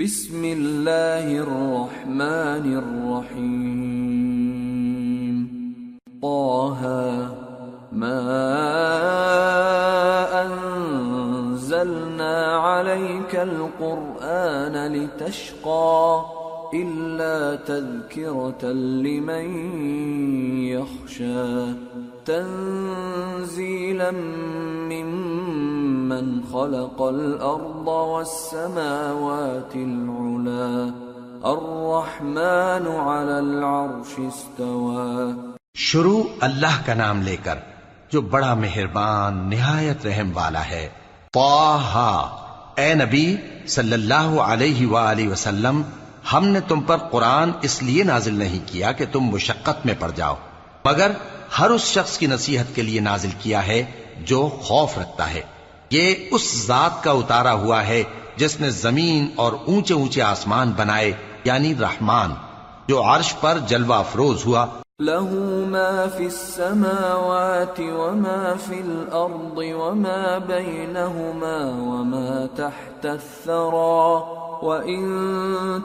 بسم الله الرحمن الرحيم طه ما أنزلنا عليك القرآن لتشقى إلا تذكرة لمن يخشى تنزيلا ممن خلق الأرض والسماوات العلا. الرحمن على العرش استوى. شروع اللہ کا نام لے کر، جو بڑا مہربان، نہایت رحم والا ہے۔ طاہا اے نبی صلی اللہ علیہ وآلہ وسلم، ہم نے تم پر قرآن اس لیے نازل نہیں کیا کہ تم مشقت میں پڑ جاؤ، مگر ہر اس شخص کی نصیحت کے لیے نازل کیا ہے جو خوف رکھتا ہے۔ یہ اس ذات کا اتارا ہوا ہے جس نے زمین اور اونچے اونچے آسمان بنائے یعنی رحمان، جو عرش پر جلوہ افروز ہوا۔ له ما في السماوات وما في الأرض وما بينهما وما تحت الثرى وإن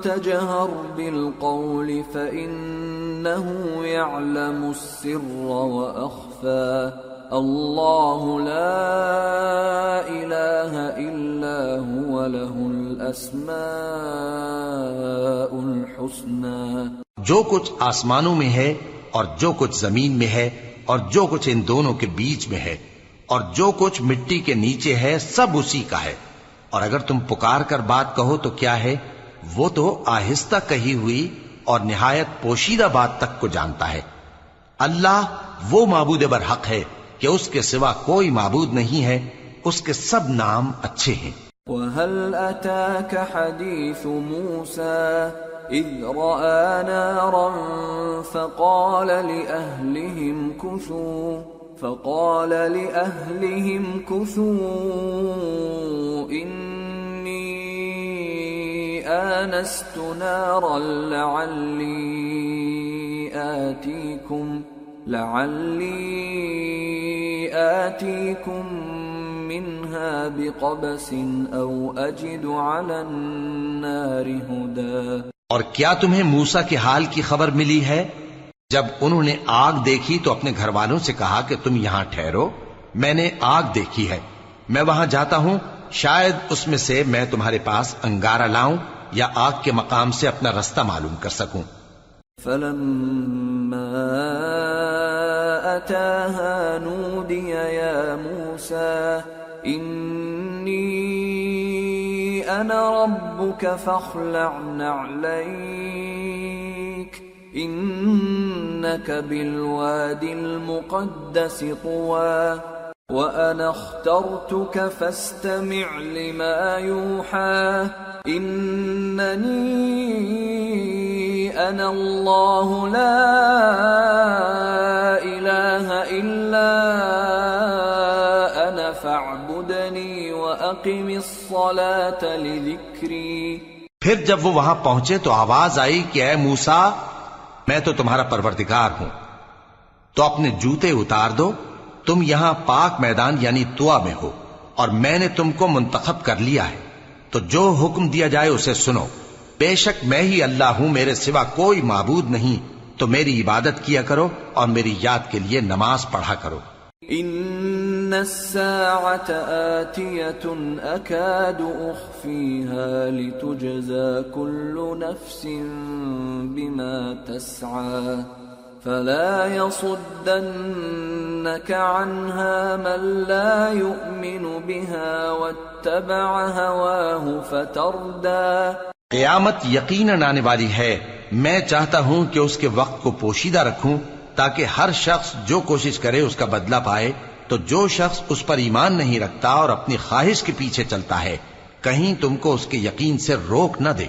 تجهر بالقول فإنه يعلم السر وأخفى الله لا إله إلا هو له الأسماء الحسنى جو کچھ آسمانوں میں ہے اور جو کچھ زمین میں ہے اور جو کچھ ان دونوں کے بیچ میں ہے اور جو کچھ مٹی کے نیچے ہے، سب اسی کا ہے۔ اور اگر تم پکار کر بات کہو تو کیا ہے؟ وہ تو آہستہ کہی ہوئی اور نہایت پوشیدہ بات تک کو جانتا ہے۔ اللہ وہ معبود برحق ہے کہ اس کے سوا کوئی معبود نہیں ہے، اس کے سب نام اچھے ہیں۔ وهل أتاك حديث موسى إذ رأى نارا فقال لأهلهم كثوا، فقال لأهلهم كثوا، إني آنست نارا لعلي آتيكم لعلي آتيكم منها بقبس أو أجد على النار هدى اور کیا تمہیں موسا کے حال کی خبر ملی ہے؟ جب انہوں نے آگ دیکھی تو اپنے گھر والوں سے کہا کہ تم یہاں ٹھہرو۔ میں نے آگ دیکھی ہے۔ میں وہاں جاتا ہوں۔ شاید اس میں سے میں تمہارے پاس انگارہ لاؤں یا آگ کے مقام سے اپنا رستہ معلوم کر سکوں۔ فلما أتاها نودي يا موسى إني أنا ربك فاخلع نعليك إنك بالواد المقدس طوى وأنا اخترتك فاستمع لما يوحى إنني أنا الله لا إلا أنا فاعبدني وأقم الصلاة لذكري. پھر جب وہ وہاں پہنچے تو آواز آئی کہ اے موسا میں تو تمہارا پروردگار ہوں۔ تو اپنے جوتے اتار دو، تم یہاں پاک میدان یعنی توا میں ہو، اور میں نے تم کو منتخب کر لیا ہے۔ تو جو حکم دیا جائے اسے سنو۔ بے شک میں ہی اللہ ہوں، میرے سوا کوئی معبود نہیں۔ تو میری عبادت کیا کرو اور میری یاد کے لیے نماز پڑھا کرو۔ إن الساعة آتية أكاد أخفيها لتجزى كل نفس بما تسعى فلا يصدنك عنها من لا يؤمن بها واتبع هواه فتردى۔ قیامت یقیناً آنے والی ہے میں چاہتا ہوں کہ اس کے وقت کو پوشیدہ رکھوں تاکہ ہر شخص جو کوشش کرے اس کا بدلہ پائے تو جو شخص اس پر ایمان نہیں رکھتا اور اپنی خواہش کے پیچھے چلتا ہے، کہیں تم کو اس کے یقین سے روک نہ دے۔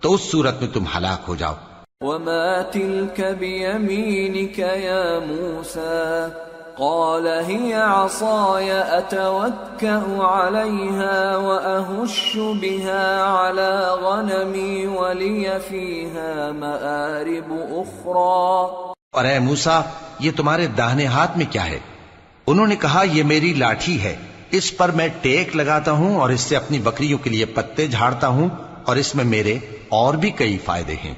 تو اس صورت میں تم ہلاک ہو جاؤ۔ وما تلك بيمينك يا موسى قال هي عصاي أتوكأ عليها وأهش بها على غنمي ولي فيها مآرب أخرى. اور اے موسا یہ تمہارے داہنے ہاتھ میں کیا ہے؟ انہوں نے کہا یہ میری لاٹھی ہے۔ اس پر میں ٹیک لگاتا ہوں اور اس سے اپنی بکریوں کے لیے پتے جھاڑتا ہوں اور اس میں میرے اور بھی کئی فائدے ہیں۔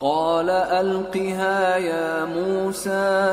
قال ألقها يا موسى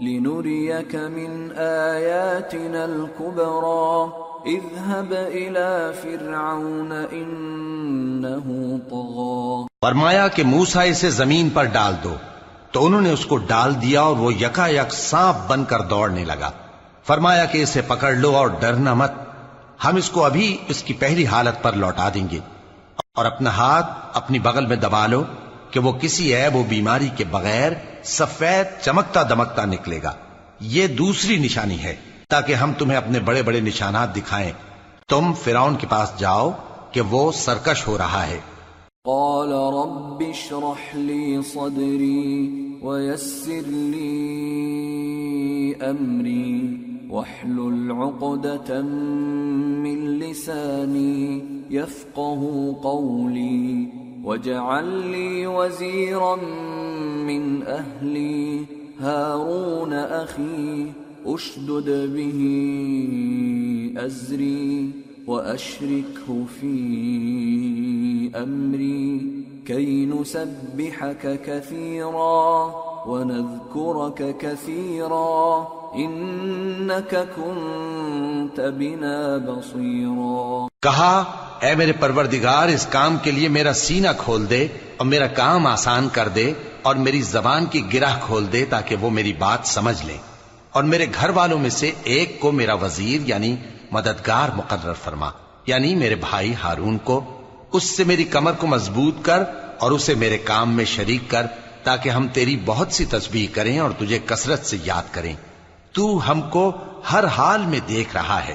لنريك من آياتنا الكبرى. اذهب إلى فرعون إنه طغى. فرمایا کہ موسا اسے زمین پر ڈال دو۔ تو انہوں نے اس کو ڈال دیا اور وہ یکا یک سانپ بن کر دوڑنے لگا۔ فرمایا کہ اسے پکڑ لو اور ڈرنا مت۔ ہم اس کو ابھی اس کی پہلی حالت پر لوٹا دیں گے۔ اور اپنا ہاتھ اپنی بغل میں دبا لو۔ کہ وہ کسی عیب و بیماری کے بغیر سفید چمکتا دمکتا نکلے گا۔ یہ دوسری نشانی ہے، تاکہ ہم تمہیں اپنے بڑے بڑے نشانات دکھائیں۔ تم فرعون کے پاس جاؤ کہ وہ سرکش ہو رہا ہے۔ قال رب اشرح لي صدري ويسر لي أمري واحلل عقدة من لساني يفقه قولي واجعل لي وزيرا من أهلي هارون أخي أشدد به أزري وأشركه في أمري كي نسبحك كثيرا ونذكرك كثيرا إنك كنت بنا بصيرا کہا اے میرے پروردگار، اس کام کے لیے میرا سینہ کھول دے اور میرا کام آسان کر دے اور میری زبان کی گرہ کھول دے تاکہ وہ میری بات سمجھ لیں اور میرے گھر والوں میں سے ایک کو میرا وزیر یعنی مددگار مقرر فرما یعنی میرے بھائی ہارون کو۔ اس سے میری کمر کو مضبوط کر اور اسے میرے کام میں شریک کر تاکہ ہم تیری بہت سی تسبیح کریں اور تجھے کثرت سے یاد کریں۔ تو ہم کو ہر حال میں دیکھ رہا ہے۔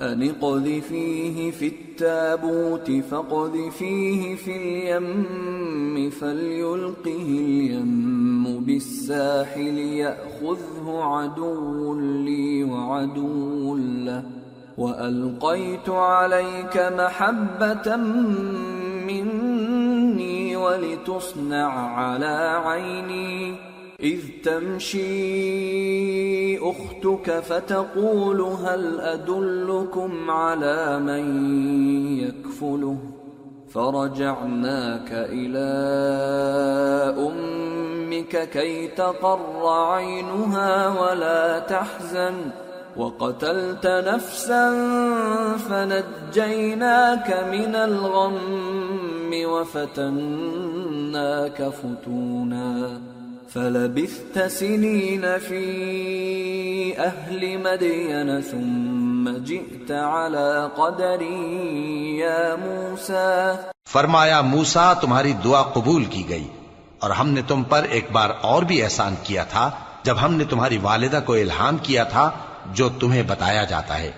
أن اقذفيه في التابوت فاقذفيه في اليم فليلقه اليم بالساحل يأخذه عدو لي وعدو له وألقيت عليك محبة مني ولتصنع على عيني إذ تمشي أختك فتقول هل أدلكم على من يكفله؟ فرجعناك إلى أمك كي تقر عينها ولا تحزن. وقتلت نفسا فنجيناك من الغم وفتناك فتونا. فلبثت سنين في أهل مدين ثم جئت على قدر يا موسى. فرمایا، موسا، تمہاری دعا قبول کی گئی، اور ہم نے تم پر ایک بار اور بھی احسان کیا تھا، جب ہم نے تمہاری والدہ کو الہام کیا تھا، جو تمہیں بتایا جاتا ہے۔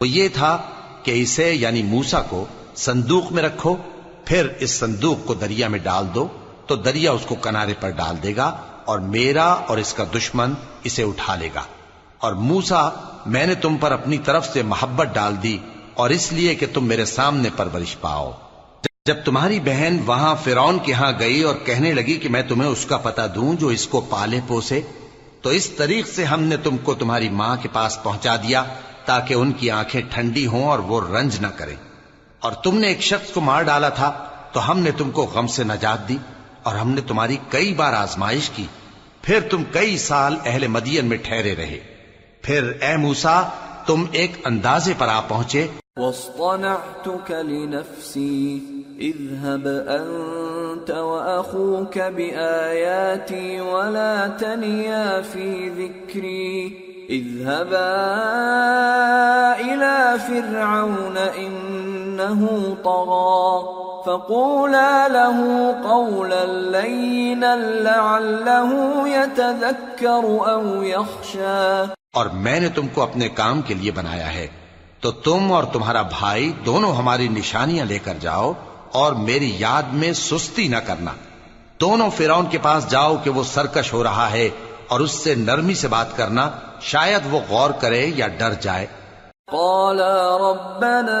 وہ یہ تھا کہ اسے یعنی موسا کو، صندوق میں رکھو، پھر اس صندوق کو دریا میں ڈال دو، تو دریا اس کو کنارے پر ڈال دے گا اور میرا اور اس کا دشمن اسے اٹھا لے گا۔ اور موسا میں نے تم پر اپنی طرف سے محبت ڈال دی اور اس لیے کہ تم میرے سامنے پرورش پاؤ۔ جب تمہاری بہن وہاں فرون کے ہاں گئی اور کہنے لگی کہ میں تمہیں اس کا پتہ دوں جو اس کو پالے پوسے، تو اس طریق سے ہم نے تم کو تمہاری ماں کے پاس پہنچا دیا تاکہ ان کی آنکھیں ٹھنڈی ہوں اور وہ رنج نہ کریں۔ اور تم نے ایک شخص کو مار ڈالا تھا، تو ہم نے تم کو غم سے نجات دی۔ اور ہم نے تمہاری کئی بار آزمائش کی، پھر تم کئی سال اہل مدین میں ٹھہرے رہے۔ پھر اے موسا تم ایک اندازے پر آ پہنچے۔ واصطنعتك لنفسي، اذهب أنت وأخوك بآياتي ولا تنيا في ذكري، اذهبا إلى فرعون إنه طغى۔ فقولا له قولا لينا لعله يتذكر أو يخشى. اور میں نے تم کو اپنے کام کے لیے بنایا ہے تو تم اور تمہارا بھائی دونوں ہماری نشانیاں لے کر جاؤ اور میری یاد میں سستی نہ کرنا۔ دونوں فرعون کے پاس جاؤ کہ وہ سرکش ہو رہا ہے اور اس سے نرمی سے بات کرنا شاید وہ غور کرے یا ڈر جائے۔ قال ربنا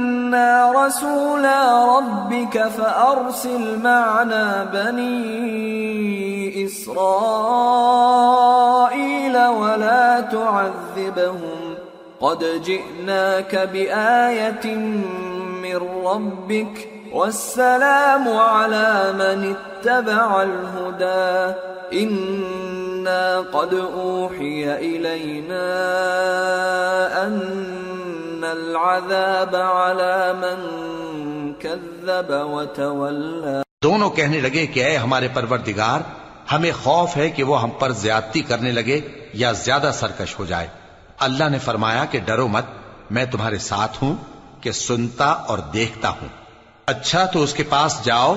انا رسولا ربك فارسل معنا بني اسرائيل ولا تعذبهم قد جئناك بايه من ربك والسلام على من اتبع الهدى إنا قد أوحي إلينا أن العذاب على من كذب وتولى دونوں کہنے لگے کہ اے ہمارے پروردگار، ہمیں خوف ہے کہ وہ ہم پر زیادتی کرنے لگے یا زیادہ سرکش ہو جائے۔ اللہ نے فرمایا کہ ڈرو مت، میں تمہارے ساتھ ہوں کہ سنتا اور دیکھتا ہوں۔ اچھا تو اس کے پاس جاؤ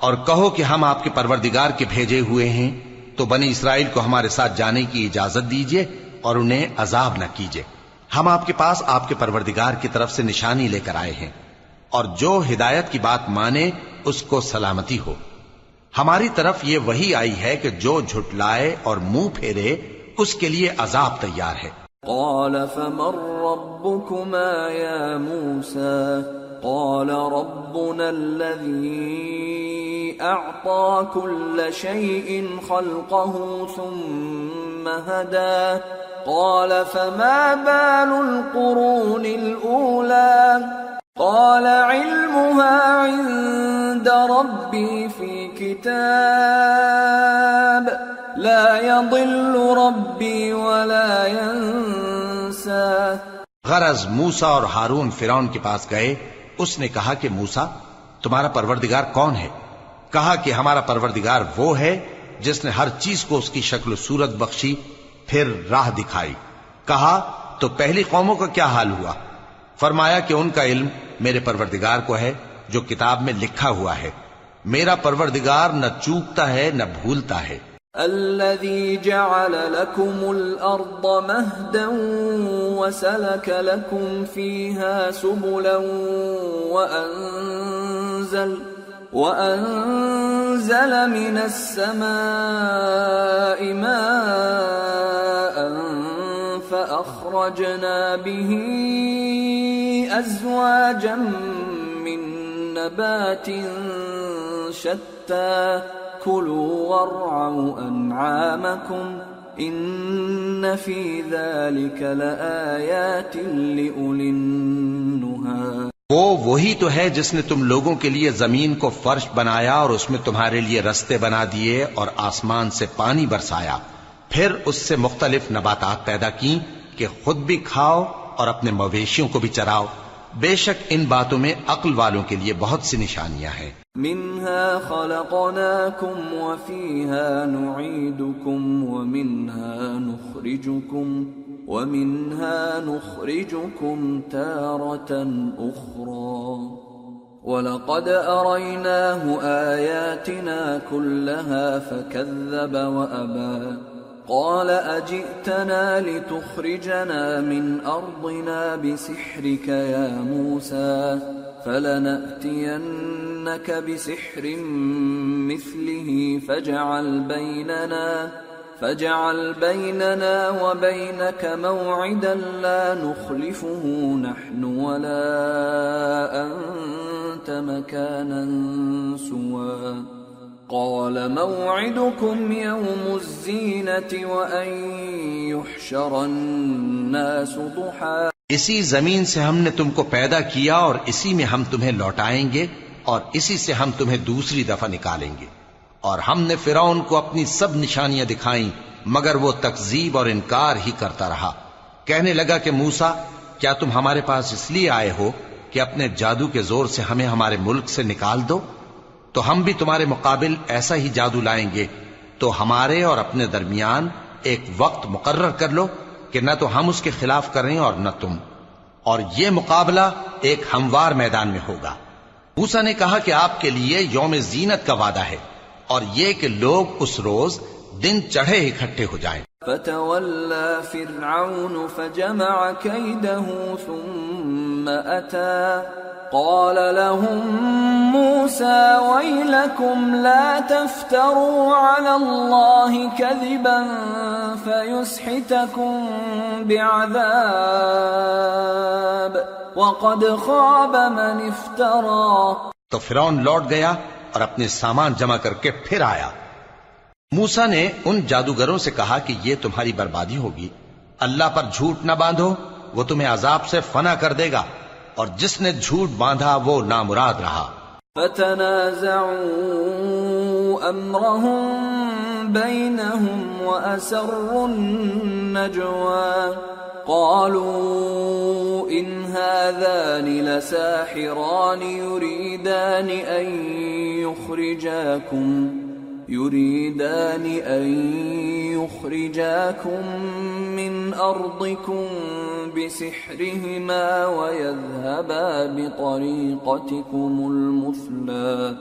اور کہو کہ ہم آپ کے پروردگار کے بھیجے ہوئے ہیں۔ تو بنی اسرائیل کو ہمارے ساتھ جانے کی اجازت دیجیے اور انہیں عذاب نہ کیجیے ہم آپ کے پاس آپ کے پروردگار کی طرف سے نشانی لے کر آئے ہیں اور جو ہدایت کی بات مانے اس کو سلامتی ہو۔ ہماری طرف یہ وہی آئی ہے کہ جو جھٹلائے اور منہ پھیرے اس کے لیے عذاب تیار ہے۔ قال فمن ربكما يا موسى؟ قال ربنا الذي أعطى كل شيء خلقه ثم هدى۔ قال فما بال القرون الأولى؟ قال علمها عند ربي في كتاب. لا يضل ربي ولا ينسى. غرض موسا اور ہارون فرون کے پاس گئے، اس نے کہا کہ موسا تمہارا پروردگار کون ہے؟ کہا کہ ہمارا پروردگار وہ ہے جس نے ہر چیز کو اس کی شکل و صورت بخشی پھر راہ دکھائی۔ کہا تو پہلی قوموں کا کیا حال ہوا؟ فرمایا کہ ان کا علم میرے پروردگار کو ہے جو کتاب میں لکھا ہوا ہے۔ میرا پروردگار نہ چوکتا ہے نہ بھولتا ہے۔ الذي جعل لكم الأرض مهدا وسلك لكم فيها سبلا وأنزل, وأنزل من السماء ماء فأخرجنا به أزواجا من نبات شتى كلوا وارعوا انعامكم ان في ذلك لآيات لأولي النهى وہ وہی تو ہے جس نے تم لوگوں کے لیے زمین کو فرش بنایا اور اس میں تمہارے لیے رستے بنا دیے اور آسمان سے پانی برسایا۔ پھر اس سے مختلف نباتات پیدا کی کہ خود بھی کھاؤ اور اپنے مویشیوں کو بھی چراؤ۔ بے شک ان باتوں میں عقل والوں کے لیے بہت سی نشانیاں ہیں۔ منها خلقناكم وفيها نعيدكم ومنها نخرجكم ومنها نخرجكم تارة أخرى. ولقد أريناه آياتنا كلها فكذب وأبى. قال أجئتنا لتخرجنا من أرضنا بسحرك يا موسى؟ فلنأتينك بسحر مثله فاجعل بيننا فاجعل بيننا وبينك موعدا لا نخلفه نحن ولا أنت مكانا سوى. قال موعدكم يوم الزينة وأن يحشر الناس ضحى. اسی زمین سے ہم نے تم کو پیدا کیا اور اسی میں ہم تمہیں لوٹائیں گے اور اسی سے ہم تمہیں دوسری دفعہ نکالیں گے۔ اور ہم نے فرعون کو اپنی سب نشانیاں دکھائیں، مگر وہ تکذیب اور انکار ہی کرتا رہا۔ کہنے لگا کہ موسا کیا تم ہمارے پاس اس لیے آئے ہو کہ اپنے جادو کے زور سے ہمیں ہمارے ملک سے نکال دو؟ تو ہم بھی تمہارے مقابل ایسا ہی جادو لائیں گے۔ تو ہمارے اور اپنے درمیان ایک وقت مقرر کر لو کہ نہ تو ہم اس کے خلاف کریں اور نہ تم۔ اور یہ مقابلہ ایک ہموار میدان میں ہوگا۔ موسا نے کہا کہ آپ کے لیے یوم زینت کا وعدہ ہے۔ اور یہ کہ لوگ اس روز دن چڑھے اکٹھے ہو جائیں۔ فتولى فرعون فجمع كيده ثم أتى۔ قال لهم موسى ويلكم لا تفتروا على الله كذبا فيسحتكم بعذاب۔ وقد خاب من افترى۔ تو فرعون لوٹ گیا اور اپنے سامان جمع کر کے پھر آیا۔ موسا نے ان جادوگروں سے کہا کہ یہ تمہاری بربادی ہوگی۔ اللہ پر جھوٹ نہ باندھو، وہ تمہیں عذاب سے فنا کر دے گا۔ اور جس نے جھوٹ باندھا، وہ نامراد رہا۔ فتنازعوا امرهم بينهم واسروا النجوى قالوا ان هذان لساحران يريدان ان يخرجاكم، يريدان أن يخرجاكم من أرضكم بسحرهما ويذهبا بطريقتكم المثلى.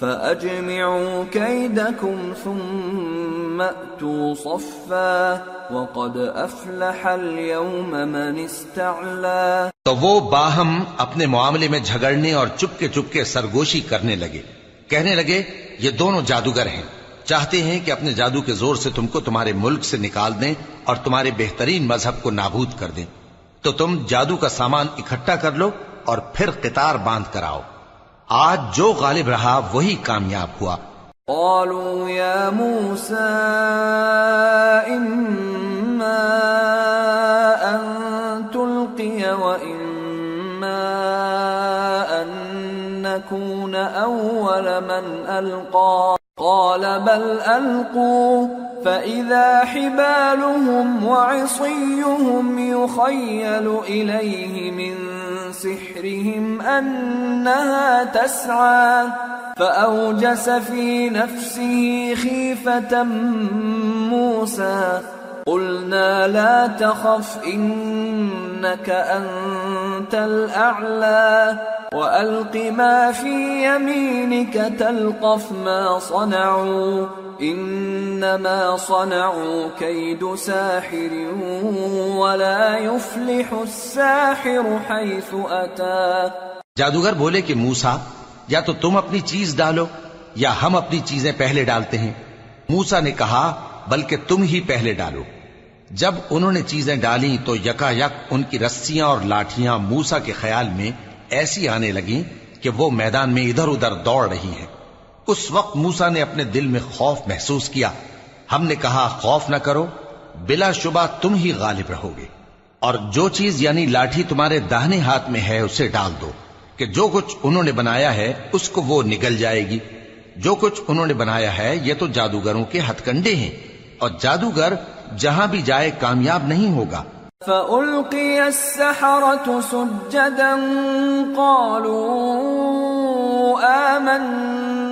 فأجمعوا كيدكم ثم أتوا صفا وقد أفلح اليوم من استعلى. تو وہ باہم اپنے معاملے میں جھگڑنے اور چپکے چپکے سرگوشی کرنے لگے۔ کہنے لگے، یہ دونوں جادوگر ہیں۔ چاہتے ہیں کہ اپنے جادو کے زور سے تم کو تمہارے ملک سے نکال دیں اور تمہارے بہترین مذہب کو نابود کر دیں۔ تو تم جادو کا سامان اکٹھا کر لو اور پھر قطار باندھ کر آؤ۔ آج جو غالب رہا وہی کامیاب ہوا۔ قالوا يا موسى إما أن تلقي وإما أن نكون أول من ألقى۔ قال بل ألقوا، فإذا حبالهم وعصيهم يخيل إليه من سحرهم أنها تسعى، فأوجس في نفسه خيفة موسى. قلنا لا تخف، إنك أنت الأعلى. وألق ما في يمينك تلقف ما صنعوا. إنما صنعوا كيد ساحر ولا يفلح الساحر حيث أتى. جادوگر بولے کہ موسا یا تو تم اپنی چیز ڈالو یا ہم اپنی چیزیں پہلے ڈالتے ہیں۔ موسا نے کہا، بلکہ تم ہی پہلے ڈالو۔ جب انہوں نے چیزیں ڈالی تو یکا یک ان کی رسیاں اور لاٹیاں موسا کے خیال میں ایسی آنے لگیں کہ وہ میدان میں ادھر ادھر دوڑ رہی ہیں۔ اس وقت موسا نے اپنے دل میں خوف محسوس کیا۔ ہم نے کہا، خوف نہ کرو، بلا شبہ تم ہی غالب رہو گے۔ اور جو چیز یعنی لاٹھی تمہارے داہنے ہاتھ میں ہے، اسے ڈال دو کہ جو کچھ انہوں نے بنایا ہے، اس کو وہ نگل جائے گی۔ جو کچھ انہوں نے بنایا ہے، یہ تو جادوگروں کے ہتھ کنڈے ہیں۔ اور جادوگر جہاں بھی جائے، کامیاب نہیں ہوگا۔ فألقي السحرة سجدا قالوا آمنا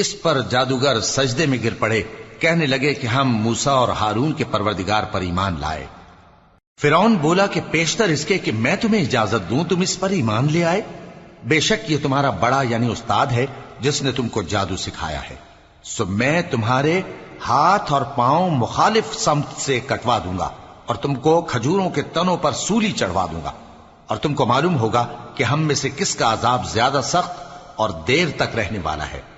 اس پر جادوگر سجدے میں گر پڑے، کہنے لگے کہ ہم موسا اور ہارون کے پروردگار پر ایمان لائے۔ فرعون بولا کہ پیشتر اس کے کہ میں تمہیں اجازت دوں، تم اس پر ایمان لے آئے؟ بے شک یہ تمہارا بڑا یعنی استاد ہے، جس نے تم کو جادو سکھایا ہے۔ سو میں تمہارے ہاتھ اور پاؤں مخالف سمت سے کٹوا دوں گا اور تم کو کھجوروں کے تنوں پر سولی چڑھوا دوں گا۔ اور تم کو معلوم ہوگا کہ ہم میں سے کس کا عذاب زیادہ سخت اور دیر تک رہنے والا ہے۔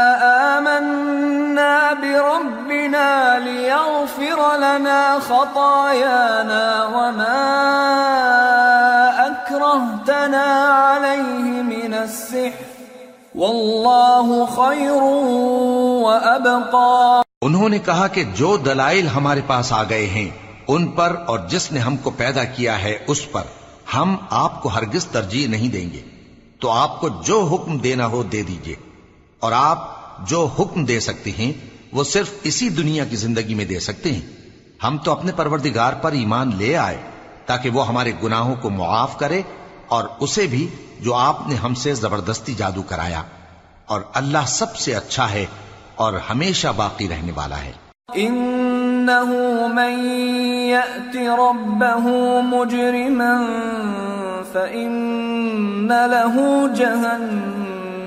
بربنا ليغفر لنا خطايانا وما أكرهتنا عليه من السحر واللہ خیر وابقا انہوں نے کہا کہ جو دلائل ہمارے پاس آ گئے ہیں، ان پر اور جس نے ہم کو پیدا کیا ہے، اس پر ہم آپ کو ہرگز ترجیح نہیں دیں گے۔ تو آپ کو جو حکم دینا ہو دے دیجیے۔ اور آپ جو حکم دے سکتے ہیں وہ صرف اسی دنیا کی زندگی میں دے سکتے ہیں۔ ہم تو اپنے پروردگار پر ایمان لے آئے تاکہ وہ ہمارے گناہوں کو معاف کرے اور اسے بھی جو آپ نے ہم سے زبردستی جادو کرایا۔ اور اللہ سب سے اچھا ہے اور ہمیشہ باقی رہنے والا ہے۔ انه من يأت ربه مجرما فإن له جهنم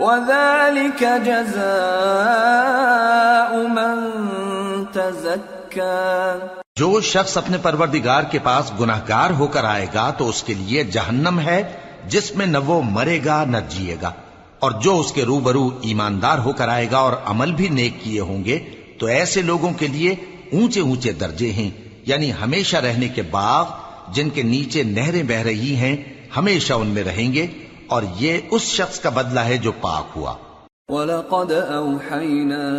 وذلك جزاء من تزكى. جو شخص اپنے پروردگار کے پاس گناہ گار ہو کر آئے گا تو اس کے لیے جہنم ہے، جس میں نہ وہ مرے گا نہ جیے گا۔ اور جو اس کے روبرو ایماندار ہو کر آئے گا اور عمل بھی نیک کیے ہوں گے، تو ایسے لوگوں کے لیے اونچے اونچے درجے ہیں۔ یعنی ہمیشہ رہنے کے باغ، جن کے نیچے نہریں بہ رہی ہیں، ہمیشہ ان میں رہیں گے۔ اور یہ اس شخص کا بدلہ ہے جو پاک ہوا۔ وَلَقَدْ أَوْحَيْنَا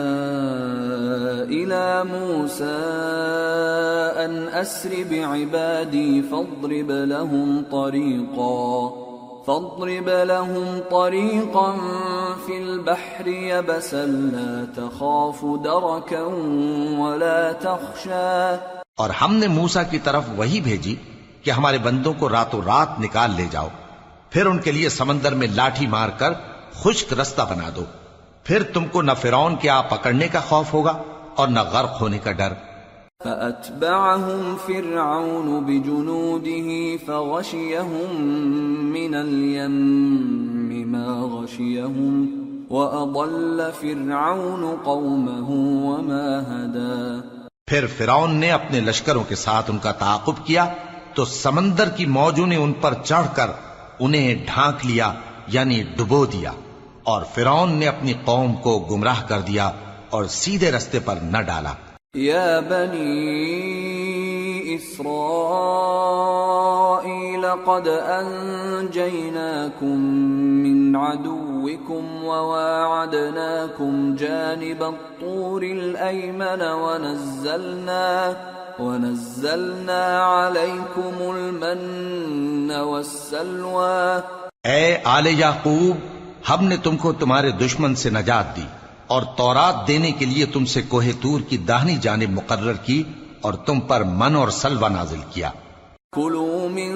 إِلَى مُوسَىٰ أَنْ أَسْرِ بِعِبَادِي فَاضْرِبْ لَهُمْ طَرِيقًا فَاضْرِبْ لَهُمْ طَرِيقًا فِي الْبَحْرِ يَبَسًا لَا تَخَافُ دَرَكًا وَلَا تَخْشَىٰ۔ اور ہم نے موسیٰ کی طرف وہی بھیجی کہ ہمارے بندوں کو راتوں رات نکال لے جاؤ۔ پھر ان کے لیے سمندر میں لاٹھی مار کر خشک رستہ بنا دو۔ پھر تم کو نہ فرعون کے آ پکڑنے کا خوف ہوگا اور نہ غرق ہونے کا ڈر۔ فأتبعهم فرعون بجنوده فغشيهم من اليم ما غشيهم وأضل فرعون قومه وما هدى۔ پھر فرعون نے اپنے لشکروں کے ساتھ ان کا تعاقب کیا تو سمندر کی موجوں نے ان پر چڑھ کر انہیں ڈھانک لیا یعنی ڈبو دیا، اور فرعون نے اپنی قوم کو گمراہ کر دیا اور سیدھے رستے پر نہ ڈالا۔ یا بنی اسرائیل قد انجیناکم من عدوکم وواعدناکم جانب الطور الایمن ونزلنا ونزلنا علیکم المن والسلوى. اے آل یعقوب ہم نے تم کو تمہارے دشمن سے نجات دی اور تورات دینے کے لیے تم سے کوہ تور کی داہنی جانب مقرر کی اور تم پر من اور سلوہ نازل کیا۔ کلوا من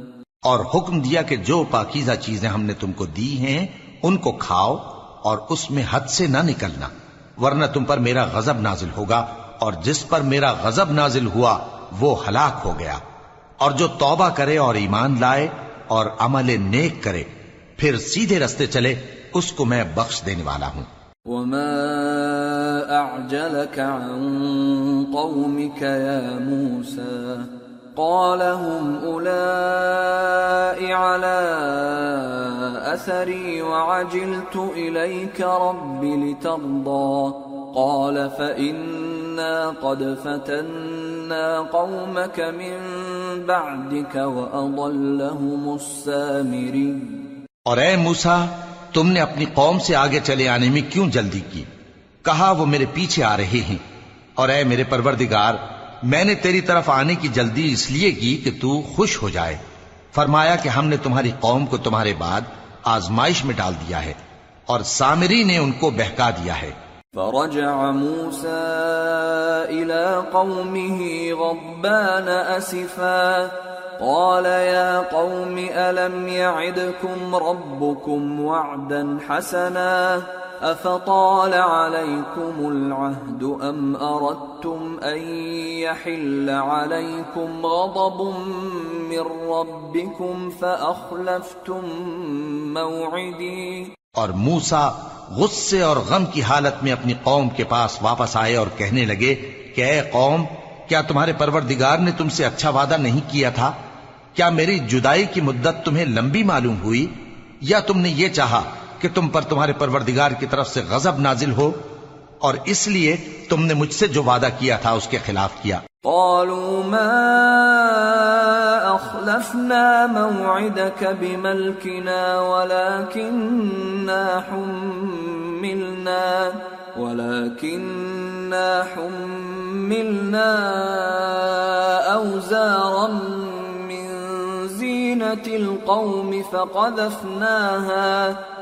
اور حکم دیا کہ جو پاکیزہ چیزیں ہم نے تم کو دی ہیں، ان کو کھاؤ اور اس میں حد سے نہ نکلنا، ورنہ تم پر میرا غضب نازل ہوگا اور جس پر میرا غضب نازل ہوا، وہ ہلاک ہو گیا۔ اور جو توبہ کرے اور ایمان لائے اور عمل نیک کرے، پھر سیدھے رستے چلے، اس کو میں بخش دینے والا ہوں۔ وما أعجلك عن قومك يا موسى؟ قال هم أولئك على أثري وعجلت إليك رب لترضى قال فإنا قد فتنا قومك من بعدك وأضلهم السامري اور اے موسا تم نے اپنی قوم سے آگے چلے آنے میں کیوں جلدی کی؟ کہا وہ میرے پیچھے آ رہے ہیں۔ اور اے میرے پروردگار میں نے تیری طرف آنے کی جلدی اس لیے کی کہ تو خوش ہو جائے۔ فرمایا کہ ہم نے تمہاری قوم کو تمہارے بعد آزمائش میں ڈال دیا ہے اور سامری نے ان کو بہکا دیا ہے۔ فرجع موسى إلى قومه غضبان أسفا۔ قال يا قوم ألم يعدكم ربكم وعدا حسنا؟ أفطال عليكم العهد أم أردتم أن يحل عليكم غضب من ربكم فأخلفتم موعدي؟ اور موسا غصے اور غم کی حالت میں اپنی قوم کے پاس واپس آئے اور کہنے لگے کہ اے قوم، کیا تمہارے پروردگار نے تم سے اچھا وعدہ نہیں کیا تھا؟ کیا میری جدائی کی مدت تمہیں لمبی معلوم ہوئی؟ یا تم نے یہ چاہا کہ تم پر تمہارے پروردگار کی طرف سے غضب نازل ہو اور اس لیے تم نے مجھ سے جو وعدہ کیا تھا اس کے خلاف کیا۔ قالوا ما أخلفنا موعدك بملكنا ولكننا حملنا ولكننا حملنا أوزارا من زينة القوم فقذفناها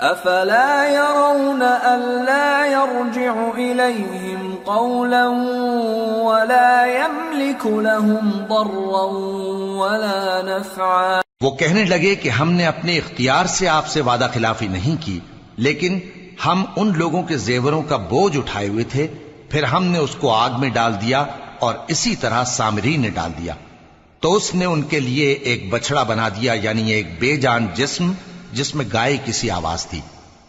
أفلا يرون ألا يرجع إليهم قولا ولا يملك لهم ضرا ولا نفعا وہ کہنے لگے کہ ہم نے اپنے اختیار سے آپ سے وعدہ خلافی نہیں کی، لیکن ہم ان لوگوں کے زیوروں کا بوجھ اٹھائے ہوئے تھے، پھر ہم نے اس کو آگ میں ڈال دیا اور اسی طرح سامری نے ڈال دیا۔ تو اس نے ان کے لیے ایک بچڑا بنا دیا یعنی ایک بے جان جسم جس میں گائے کسی آواز تھی۔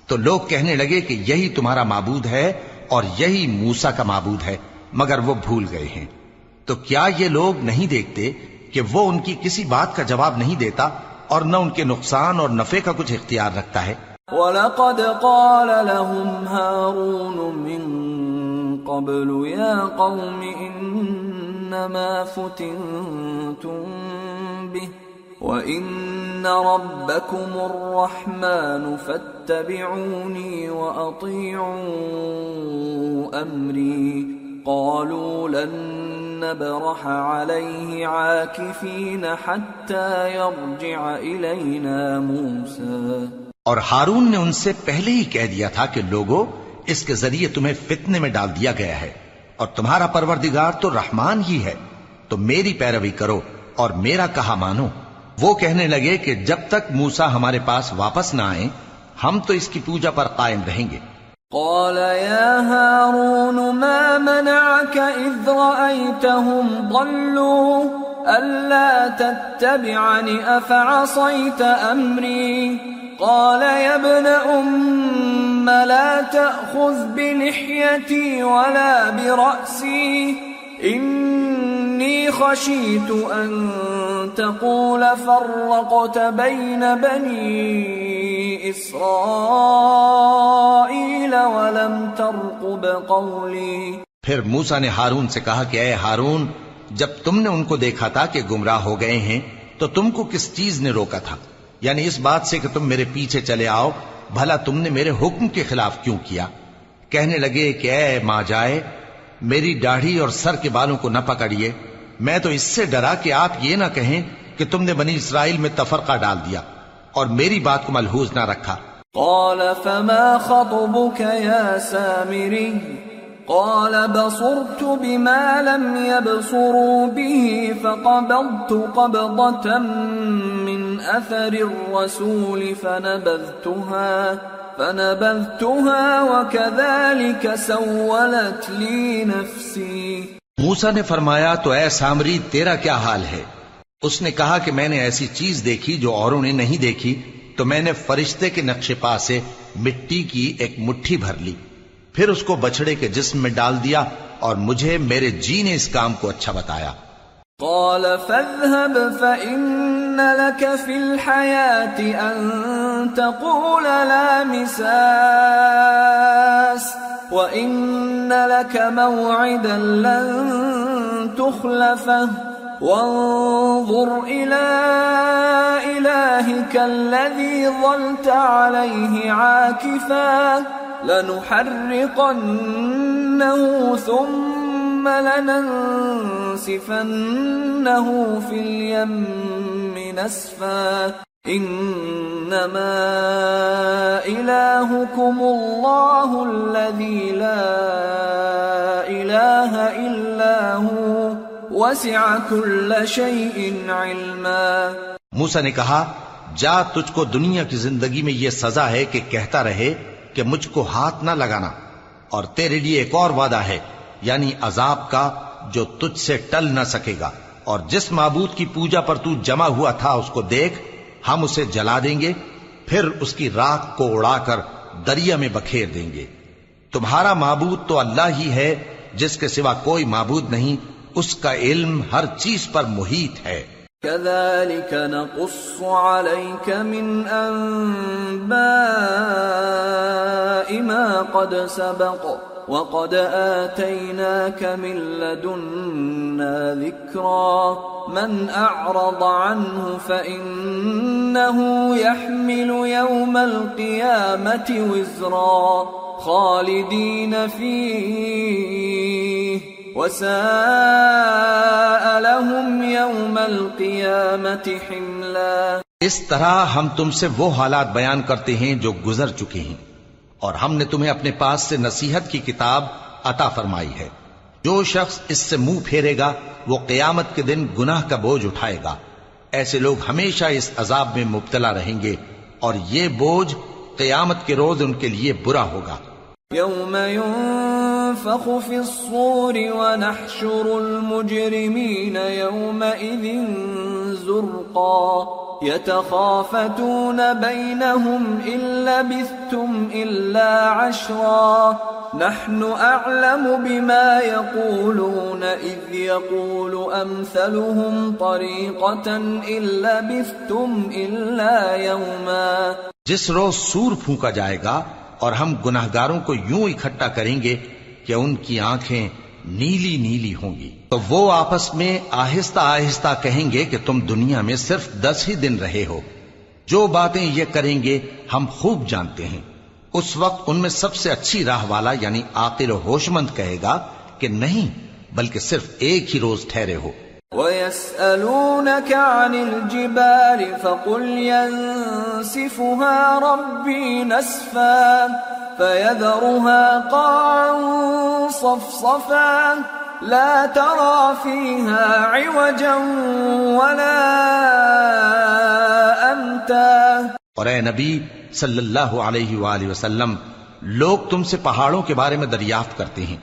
تو لوگ کہنے لگے کہ یہی تمہارا معبود ہے اور یہی موسا کا معبود ہے، مگر وہ بھول گئے ہیں۔ تو کیا یہ لوگ نہیں دیکھتے کہ وہ ان کی کسی بات کا جواب نہیں دیتا اور نہ ان کے نقصان اور نفع کا کچھ اختیار رکھتا ہے؟ وَلَقَدْ قَالَ لَهُمْ هَارُونُ مِن قَبْلُ يَا قَوْمِ إِنَّمَا فُتِنْتُمْ بِهِ وَإِنَّ رَبَّكُمُ الرَّحْمَنُ فَاتَّبِعُونِي وَأَطِيعُوا أَمْرِي قالوا لن نبرح عليه عاكفين حتى يرجع إلينا موسى اور ہارون نے ان سے پہلے ہی کہہ دیا تھا کہ لوگوں اس کے ذریعے تمہیں فتنے میں ڈال دیا گیا ہے۔ اور تمہارا پروردگار تو رحمان ہی ہے۔ تو میری پیروی کرو اور میرا کہا مانو۔ وہ کہنے لگے کہ جب تک موسا ہمارے پاس واپس نہ آئے ہم تو اس کی پوجا پر قائم رہیں گے۔ قال يا هارون، ما منعك إذ رأيتهم ضلوا؟ ألا تتبعني؟ أفعصيت أمري؟ قال يا ابن أم، لا تأخذ بلحيتي ولا برأسي. إني خشيت أن تقول فرقت بين بني إسرائيل ولم ترقب قولي. پھر موسا نے ہارون سے کہا کہ اے ہارون، جب تم نے ان کو دیکھا تھا کہ گمراہ ہو گئے ہیں، تو تم کو کس چیز نے روکا تھا؟ یعنی اس بات سے کہ تم میرے پیچھے چلے آؤ، بھلا تم نے میرے حکم کے خلاف کیوں کیا؟ کہنے لگے کہ اے ماں جائے میری داڑھی اور سر کے بالوں کو نہ پکڑیے۔ میں تو اس سے ڈرا کہ آپ یہ نہ کہیں کہ تم نے بنی اسرائیل میں تفرقہ ڈال دیا اور میری بات کو ملحوظ نہ رکھا۔ قال، فما خطبك يا سامري؟ قال، بصرت بما لم يبصروا به فقبضت قبضة من أثر الرسول فنبذتها۔ فنبذتها وكذلك سولت لي نفسي۔ موسا نے فرمایا تو اے سامری تیرا کیا حال ہے؟ اس نے کہا کہ میں نے ایسی چیز دیکھی جو اوروں نے نہیں دیکھی تو میں نے فرشتے کے نقش پا سے مٹی کی ایک مٹھی بھر لی۔ پھر اس کو بچڑے کے جسم میں ڈال دیا اور مجھے میرے جی نے اس کام کو اچھا بتایا۔ قال فاذهب فإن لك في الحياة أن تقول لا مساس وإن لك موعدا لن تخلفه وانظر إلى إلهك الذي ظلت عليه عاكفا لنحرقنه ثم لننسفنه في اليم نسفا، إنما إلهكم الله الذي لا إله إلا هو، وسع كل شيء علما۔ موسا نے کہا، جا تجھ کو دنیا کی زندگی میں یہ سزا ہے کہ کہتا رہے کہ مجھ کو ہاتھ نہ لگانا۔ اور تیرے لیے ایک اور وعدہ ہے یعنی عذاب کا جو تجھ سے ٹل نہ سکے گا۔ اور جس معبود کی پوجا پر تو جمع ہوا تھا اس کو دیکھ، ہم اسے جلا دیں گے، پھر اس کی راک کو اڑا کر دریا میں بکھیر دیں گے۔ تمہارا معبود تو اللہ ہی ہے، جس کے سوا کوئی معبود نہیں، اس کا علم ہر چیز پر محیط ہے۔ كذلك نقص عليك من أنباء ما قد سبق۔ وقد آتيناك من لدنا ذكرا من أعرض عنه فإنه يحمل يوم القيامة وزرا خالدين فيه وساء لهم يوم القيامة حملا اس طرح ہم تم سے وہ حالات بیان کرتے ہیں جو گزر چکے ہیں۔ اور ہم نے تمہیں اپنے پاس سے نصیحت کی کتاب عطا فرمائی ہے۔ جو شخص اس سے منہ پھیرے گا، وہ قیامت کے دن گناہ کا بوجھ اٹھائے گا۔ ایسے لوگ ہمیشہ اس عذاب میں مبتلا رہیں گے اور یہ بوجھ قیامت کے روز ان کے لیے برا ہوگا۔ یوم ينفخ في الصور ونحشر المجرمين يومئذ زرقا. يتخافتون بينهم إن لبثتم إلا عشرا. نحن أعلم بما يقولون إذ يقول أمثلهم طريقة إن لبثتم إلا يوما. جس روز سور پھونکا جائے گا اور ہم گناہ گاروں کو یوں اکٹھا کریں گے کہ ان کی آنکھیں نیلی نیلی ہوں گی۔ تو وہ آپس میں آہستہ آہستہ کہیں گے کہ تم دنیا میں صرف دس ہی دن رہے ہو۔ جو باتیں یہ کریں گے ہم خوب جانتے ہیں۔ اس وقت ان میں سب سے اچھی راہ والا یعنی عاقل و ہوش مند کہے گا کہ نہیں، بلکہ صرف ایک ہی روز ٹھہرے ہو۔ ويسألونك عن الجبال فقل ينسفها ربي نسفا۔ فيذرها قاعا صفصفا. لا ترى فيها عوجا ولا أمتا. اور اے نبی صلی اللہ علیہ وآلہ وسلم لوگ تم سے پہاڑوں کے بارے میں دریافت کرتے ہیں۔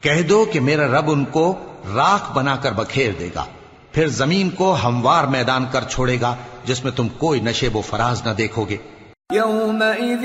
کہہ دو کہ میرا رب ان کو راکھ بنا کر بکھیر دے گا پھر زمین کو ہموار میدان کر چھوڑے گا جس میں تم کوئی نشیب و فراز نہ دیکھو گے۔ يومئذ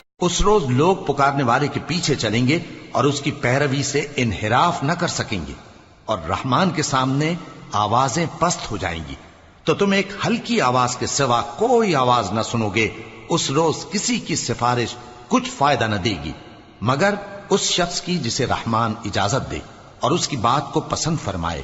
اس روز لوگ پکارنے والے کے پیچھے چلیں گے اور اس کی پیروی سے انحراف نہ کر سکیں گے اور رحمان کے سامنے آوازیں پست ہو جائیں گی۔ تو تم ایک ہلکی آواز کے سوا کوئی آواز نہ سنو گے۔ اس روز کسی کی سفارش کچھ فائدہ نہ دے گی۔ مگر اس شخص کی جسے رحمان اجازت دے اور اس کی بات کو پسند فرمائے۔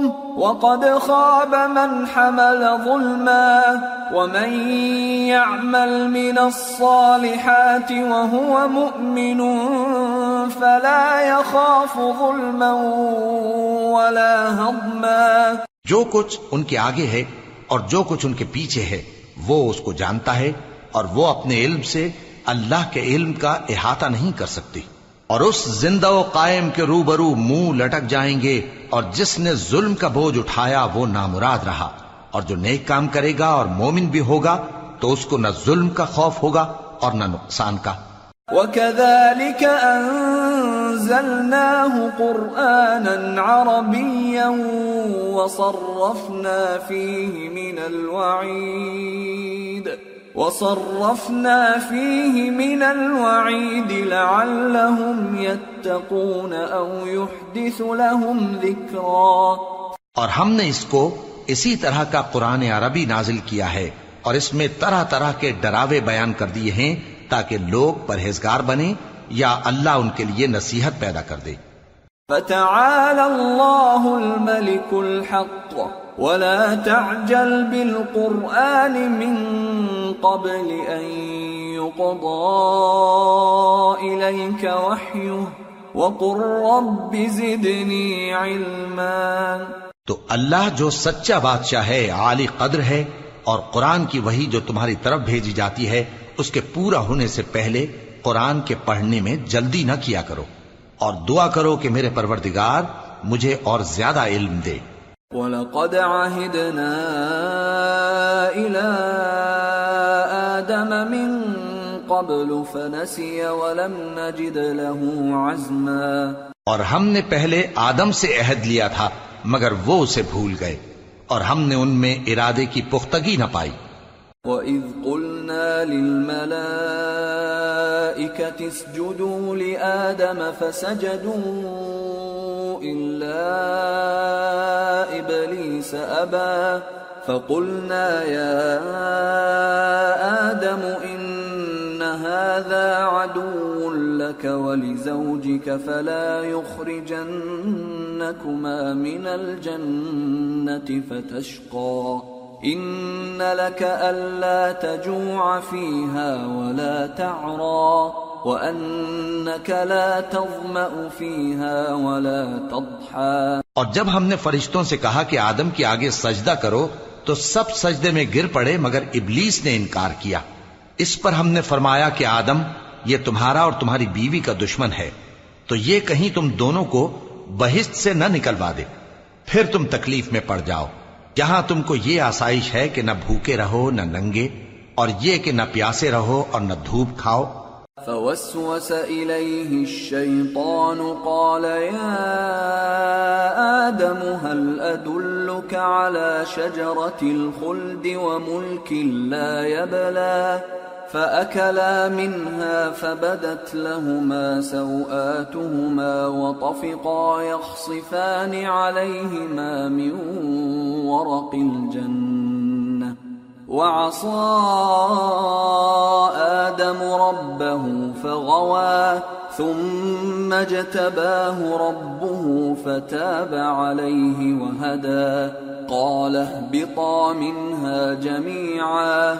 وقد خاب من حمل ظلما ومن يعمل من الصالحات وهو مؤمن فلا يخاف ظلما ولا هضما جو کچھ ان کے آگے ہے اور جو کچھ ان کے پیچھے ہے، وہ اس کو جانتا ہے اور وہ اپنے علم سے اللہ کے علم کا احاطہ نہیں کر سکتی اور اس زندہ و قائم کے روبرو منہ لٹک جائیں گے اور جس نے ظلم کا بوجھ اٹھایا وہ نامراد رہا اور جو نیک کام کرے گا اور مومن بھی ہوگا تو اس کو نہ ظلم کا خوف ہوگا اور نہ نقصان کا۔ وكذلك أنزلناه قرآنا عربيا وصرفنا فيه من الوعيد وصرفنا فيه من الوعيد لعلهم يتقون أو يحدث لهم ذكرا. اور ہم نے اس کو اسی طرح کا قرآن عربی نازل کیا ہے اور اس میں طرح طرح کے ڈراوے بیان کر دیے ہیں تاکہ لوگ پرہیزگار بنے یا اللہ ان کے لیے نصیحت پیدا کر دے۔ فتعالى الله الملك الحق ولا تعجل بالقرآن من قبل أن يقضى إليك وحيه وقل رب زدني علما. تو اللہ جو سچا بادشاہ ہے، عالی قدر ہے اور قرآن کی وہی جو تمہاری طرف بھیجی جاتی ہے، اس کے پورا ہونے سے پہلے قرآن کے پڑھنے میں جلدی نہ کیا کرو۔ اور دعا کرو کہ میرے پروردگار مجھے اور زیادہ علم دے۔ وَلَقَدْ عَهِدْنَا إِلَىٰ آدَمَ مِن قَبْلُ فَنَسِيَ وَلَمْ نَجِدْ لَهُ عَزْمًا۔ اور ہم نے پہلے آدم سے عہد لیا تھا مگر وہ اسے بھول گئے اور ہم نے ان میں ارادے کی پختگی نہ پائی۔ وَإِذْ قُلْنَا لِلْمَلَائِكَةِ اسْجُدُوا لِآدَمَ فَسَجَدُوا إِلَّا إِبْلِيسَ أَبَى فَقُلْنَا يَا آدَمُ إِنَّ هَذَا عَدُوٌّ لَكَ وَلِزَوْجِكَ فَلَا يُخْرِجَنَّكُمَا مِنَ الْجَنَّةِ فَتَشْقَى إن لك ألا تجوع فيها ولا تعرى وأنك لا تظمأ فيها ولا تضحى اور جب ہم نے فرشتوں سے کہا کہ آدم کے آگے سجدہ کرو، تو سب سجدے میں گر پڑے مگر ابلیس نے انکار کیا۔ اس پر ہم نے فرمایا کہ آدم، یہ تمہارا اور تمہاری بیوی کا دشمن ہے۔ تو یہ کہیں تم دونوں کو بہشت سے نہ نکلوا دے۔ پھر تم تکلیف میں پڑ جاؤ۔ یہاں تم کو یہ آسائش ہے کہ نہ بھوکے رہو، نہ ننگے، اور یہ کہ نہ پیاسے رہو اور نہ دھوپ کھاؤ۔ فوسوس إليه الشيطان قال يا آدم هل أدلك على شجرة الخلد وملك لا يبلى فأكلا منها فبدت لهما سوآتهما وطفقا يخصفان عليهما من ورق الجنة وعصى آدم ربه فغوى ثم اجتباه ربه فتاب عليه وهدى قال اهبطا منها جميعا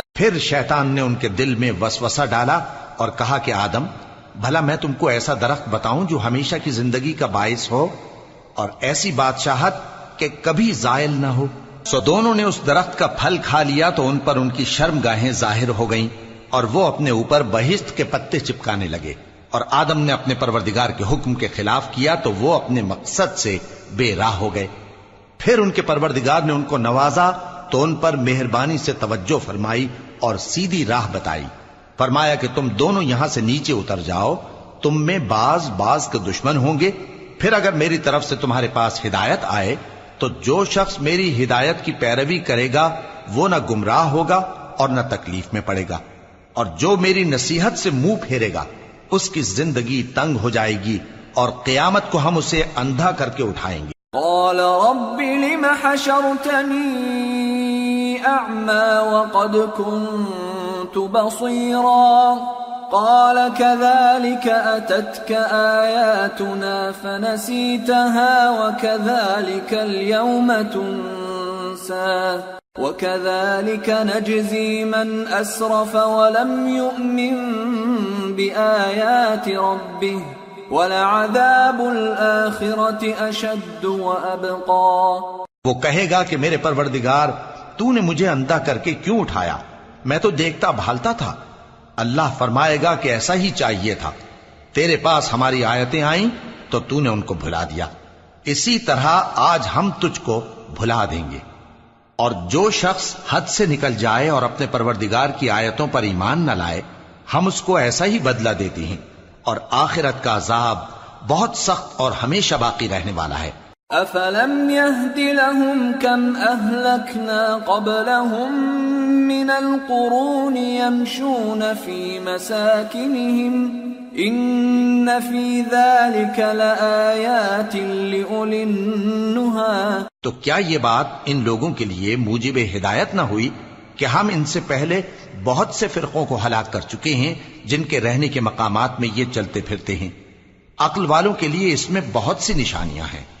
پھر شیطان نے ان کے دل میں وسوسہ ڈالا اور کہا کہ آدم، بھلا میں تم کو ایسا درخت بتاؤں جو ہمیشہ کی زندگی کا باعث ہو اور ایسی بادشاہت کہ کبھی زائل نہ ہو۔ سو دونوں نے اس درخت کا پھل کھا لیا تو ان پر ان کی شرم گاہیں ظاہر ہو گئیں اور وہ اپنے اوپر بہشت کے پتے چپکانے لگے۔ اور آدم نے اپنے پروردگار کے حکم کے خلاف کیا تو وہ اپنے مقصد سے بے راہ ہو گئے۔ پھر ان کے پروردگار نے ان کو نوازا تو ان پر مہربانی سے توجہ فرمائی اور سیدھی راہ بتائی۔ فرمایا کہ تم دونوں یہاں سے نیچے اتر جاؤ، تم میں باز باز کے دشمن ہوں گے۔ پھر اگر میری طرف سے تمہارے پاس ہدایت آئے، تو جو شخص میری ہدایت کی پیروی کرے گا، وہ نہ گمراہ ہوگا اور نہ تکلیف میں پڑے گا۔ اور جو میری نصیحت سے منہ پھیرے گا، اس کی زندگی تنگ ہو جائے گی اور قیامت کو ہم اسے اندھا کر کے اٹھائیں گے۔ قال رب لم حشرتني أعمى وقد كنت بصيرا. قال كذلك أتتك آياتنا فنسيتها وكذلك اليوم تنسى. وكذلك نجزي من أسرف ولم يؤمن بآيات ربه. ولعذاب الآخرة أشد وأبقى. وہ کہے گا کہ میرے پروردگار تو نے مجھے اندھا کر کے کیوں اٹھایا؟ میں تو دیکھتا بھالتا تھا۔ اللہ فرمائے گا کہ ایسا ہی چاہیے تھا۔ تیرے پاس ہماری آیتیں آئیں تو تو نے ان کو بھلا دیا۔ اسی طرح آج ہم تجھ کو بھلا دیں گے۔ اور جو شخص حد سے نکل جائے اور اپنے پروردگار کی آیتوں پر ایمان نہ لائے، ہم اس کو ایسا ہی بدلہ دیتے ہیں۔ اور آخرت کا عذاب بہت سخت اور ہمیشہ باقی رہنے والا ہے۔ أفلم يهد لهم كم أهلكنا قبلهم من القرون يمشون في مساكنهم إن في ذلك لآيات لأولي النهى تو کیا یہ بات ان لوگوں کے لیے موجب ہدایت نہ ہوئی کہ ہم ان سے پہلے بہت سے فرقوں کو ہلاک کر چکے ہیں جن کے رہنے کے مقامات میں یہ چلتے پھرتے ہیں؟ عقل والوں کے لیے اس میں بہت سی نشانیاں ہیں۔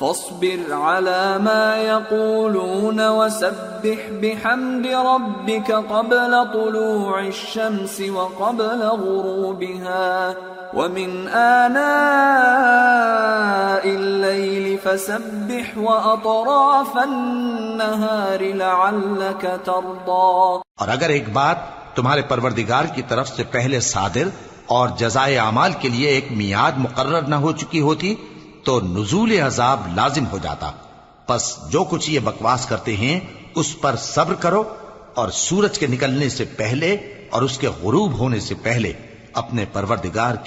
فاصبر على ما يقولون وسبح بحمد ربك قبل طلوع الشمس وقبل غروبها ومن آناء الليل فسبح وأطراف النهار لعلك ترضى. اور اگر ایک بات تمہارے پروردگار کی طرف سے پہلے صادر اور جزائے اعمال کے لیے ایک میاد مقرر نہ ہو چکی ہوتی تو نزول عذاب لازم ہو جاتا۔ پس جو کچھ یہ بکواس کرتے ہیں، اس پر صبر کرو اور سورج کے نکلنے سے پہلے اور اس کے غروب ہونے سے پہلے اپنے پروردگار کی